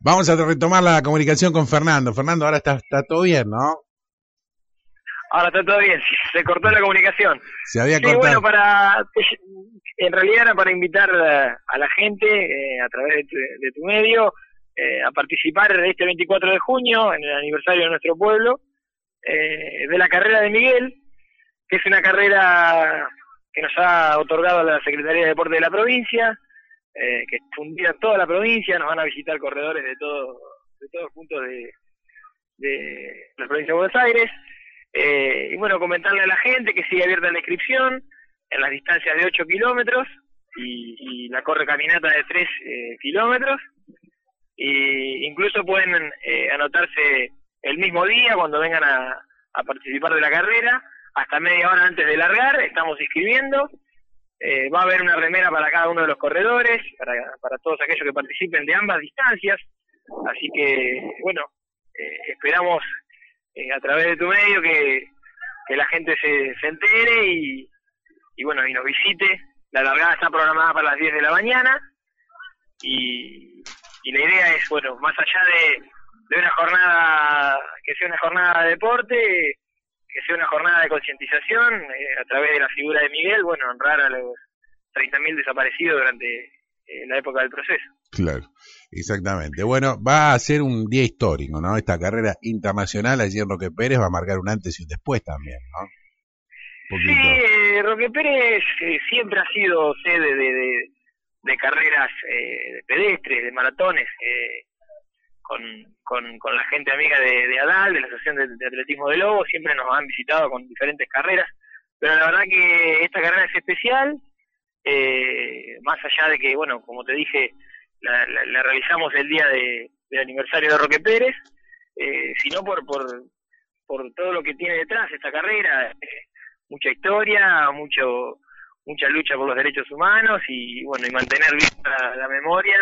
Vamos a retomar la comunicación con Fernando. Fernando, ahora está, está todo bien, ¿no? Ahora está todo bien, se cortó la comunicación. Se había Sí, cortado. bueno, para, en realidad era para invitar a la gente eh, a través de tu, de tu medio eh, a participar este 24 de junio en el aniversario de nuestro pueblo eh, de la carrera de Miguel, que es una carrera que nos ha otorgado la Secretaría de Deporte de la provincia, eh, que fundida toda la provincia, nos van a visitar corredores de todo, de todos puntos de, de la provincia de Buenos Aires. Eh, y bueno, comentarle a la gente que sigue abierta la inscripción en las distancias de 8 kilómetros y, y la corre caminata de 3 eh, kilómetros. Y incluso pueden eh, anotarse el mismo día cuando vengan a, a participar de la carrera, hasta media hora antes de largar, estamos inscribiendo. Eh, va a haber una remera para cada uno de los corredores, para, para todos aquellos que participen de ambas distancias. Así que, bueno, eh, esperamos eh, a través de tu medio que, que la gente se, se entere y, y bueno, y nos visite. La largada está programada para las 10 de la mañana y, y la idea es, bueno, más allá de, de una jornada, que sea una jornada de deporte, que sea una jornada de concientización, eh, a través de la figura de Miguel, bueno, honrar a los 30.000 desaparecidos durante eh, la época del proceso. Claro, exactamente. Bueno, va a ser un día histórico, ¿no? Esta carrera internacional allí en Roque Pérez va a marcar un antes y un después también, ¿no? Sí, eh, Roque Pérez eh, siempre ha sido sede de, de, de carreras eh, de pedestres, de maratones, eh, con, con, con la gente amiga de, de ADAL, de la Asociación de, de Atletismo de Lobo, siempre nos han visitado con diferentes carreras, pero la verdad que esta carrera es especial, eh, más allá de que, bueno, como te dije, la, la- la realizamos el día de, del aniversario de Roque Pérez, eh, sino por, por, por todo lo que tiene detrás esta carrera, eh, mucha historia, mucho mucha lucha por los derechos humanos y bueno y mantener viva la, la memoria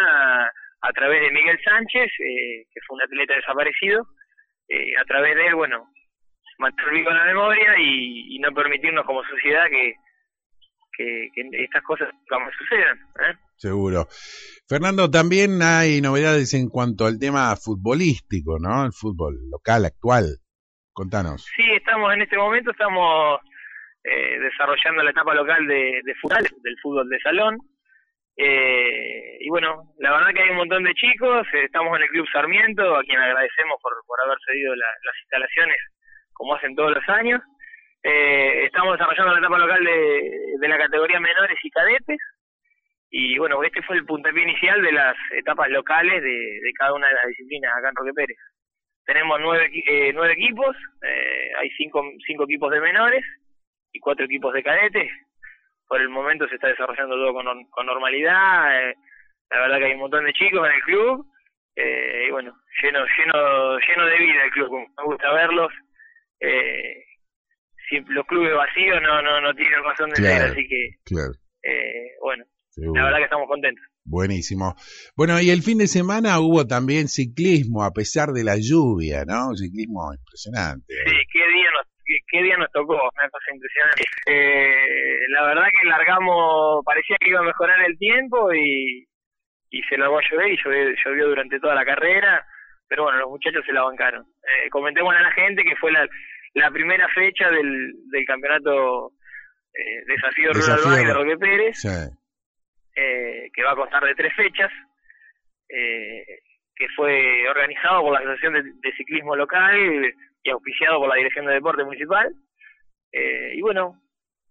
a, través de Miguel Sánchez, eh, que fue un atleta desaparecido, eh, a través de él, bueno, mantener viva la memoria y, y no permitirnos como sociedad que, que, que estas cosas como sucedan. ¿eh? Seguro. Fernando, también hay novedades en cuanto al tema futbolístico, ¿no? El fútbol local, actual. Contanos. Sí, estamos en este momento, estamos eh, desarrollando la etapa local de, de fútbol, del fútbol de salón. Eh, y bueno, la verdad que hay un montón de chicos, eh, estamos en el Club Sarmiento, a quien agradecemos por, por haber cedido la- las instalaciones como hacen todos los años. Eh, estamos desarrollando la etapa local de, de la categoría menores y cadetes. Y bueno, este fue el puntapié inicial de las etapas locales de, de cada una de las disciplinas acá en Roque Pérez. Tenemos nueve, eh, nueve equipos, eh, hay cinco, cinco equipos de menores y cuatro equipos de cadetes. Por el momento se está desarrollando todo con, con normalidad. eh, la verdad que hay un montón de chicos en el club. eh, y bueno, lleno, lleno, lleno de vida el club, me gusta verlos. Eh, si los clubes vacíos no, no, no tienen razón de ser, Claro. así que Claro, eh, bueno, seguro. la verdad que estamos contentos. Buenísimo. Bueno, y el fin de semana hubo también ciclismo, a pesar de la lluvia, ¿no? Un ciclismo impresionante. Sí, nos, qué, día nos tocó, una cosa impresionante. Eh, la verdad que largamos, parecía que iba a mejorar el tiempo y, y se largó a llover y llovió, llovió durante toda la carrera, pero bueno, los muchachos se la bancaron. Eh, comentemos a la gente que fue la, la primera fecha del, del campeonato eh, Desafío Rural Desafío Bike de Rural. Roque Pérez, Sí. eh, que va a constar de tres fechas, eh, que fue organizado por la Asociación de, de Ciclismo Local y auspiciado por la Dirección de Deporte Municipal. Eh, y bueno,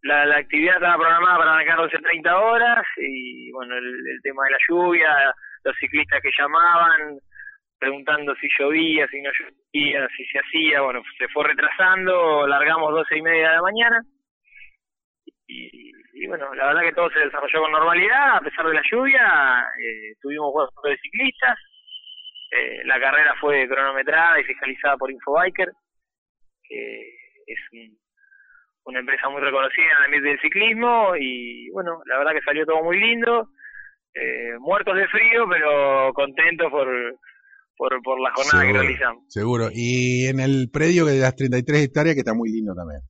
la, la actividad estaba programada para arrancar 12.30 horas y bueno, el, el tema de la lluvia, los ciclistas que llamaban preguntando si llovía, si no llovía, si se hacía, bueno, se fue retrasando, largamos 12 y media de la mañana y, y bueno, la verdad que todo se desarrolló con normalidad, a pesar de la lluvia, eh, tuvimos juegos de ciclistas, eh, la carrera fue cronometrada y fiscalizada por Infobiker, que es un- una empresa muy reconocida en el ambiente del ciclismo, y bueno, la verdad que salió todo muy lindo, eh, muertos de frío, pero contentos por, por, por la jornada que realizamos. Seguro. Y en el predio de las 33 hectáreas, que está muy lindo también.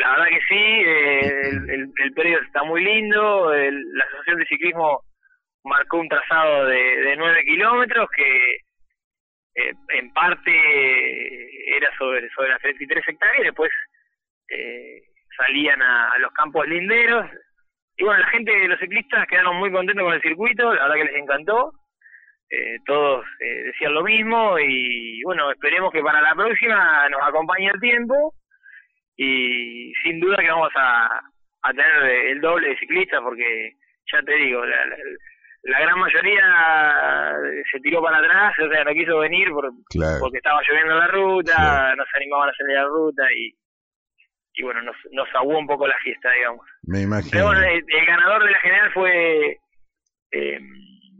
La verdad que sí, eh, el, el, el periodo está muy lindo, el- la Asociación de Ciclismo marcó un trazado de, de 9 kilómetros que eh, en parte era sobre, sobre las 33 hectáreas y después eh, salían a, los campos linderos. Y bueno, la gente, los ciclistas quedaron muy contentos con el circuito, la verdad que les encantó. Eh, todos eh, decían lo mismo y bueno, esperemos que para la próxima nos acompañe el tiempo y sin duda que vamos a, a tener el doble de ciclistas porque ya te digo, la, la, gran mayoría se tiró para atrás, o sea, no quiso venir por, porque estaba lloviendo en la ruta, no se animaban a salir a la ruta y, y bueno, nos, nos aguó un poco la fiesta, digamos. Me imagino. Pero bueno, el, ganador de la general fue eh,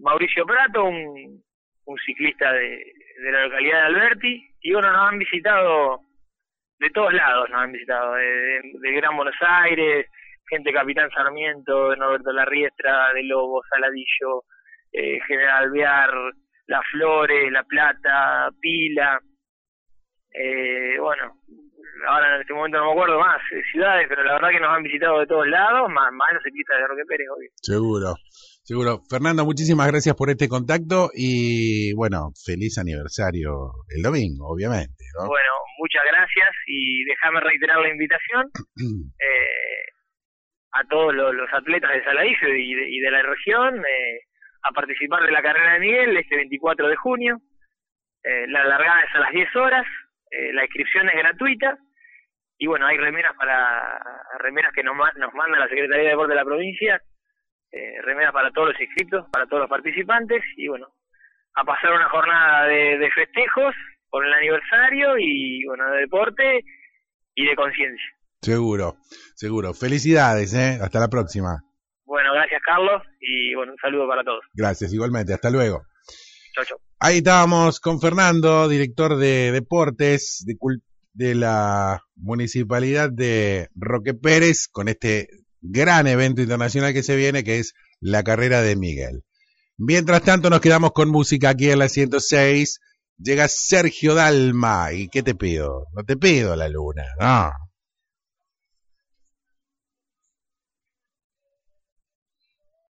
Mauricio Prato, un, un ciclista de, de la localidad de Alberti, y bueno, nos han visitado de todos lados, nos han visitado, de, de Gran Buenos Aires, gente Capitán Sarmiento, de Norberto Larriestra, de Lobo, Saladillo, eh, General Alvear, Las Flores, La Plata, Pila, eh, bueno, ahora en este momento no me acuerdo más eh, ciudades, pero la verdad que nos han visitado de todos lados, más, más los ciclistas de Roque Pérez, obvio. Seguro, seguro. Fernando, muchísimas gracias por este contacto y bueno, feliz aniversario el domingo, obviamente. Bueno, muchas gracias y déjame reiterar la invitación. eh, a todos los, atletas de Saladillo y de, la región eh, a participar de la carrera de Miguel este 24 de junio. Eh, la largada es a las 10 horas, eh, la inscripción es gratuita y bueno, hay remeras para remeras que nos, nos manda la Secretaría de Deporte de la provincia, remeras para todos los inscritos, para todos los participantes y bueno, a pasar una jornada de, de festejos por el aniversario y bueno, de deporte y de conciencia. Seguro, seguro. Felicidades, ¿eh? Hasta la próxima. Bueno, gracias Carlos y bueno, un saludo para todos. Gracias, igualmente. Hasta luego. Chau, chau. Ahí estábamos con Fernando, director de deportes de, de la municipalidad de Roque Pérez, con este gran evento internacional que se viene, que es la carrera de Miguel. Mientras tanto, nos quedamos con música aquí en la 106. Llega Sergio Dalma. ¿Y qué te pido? No te pido la luna, no.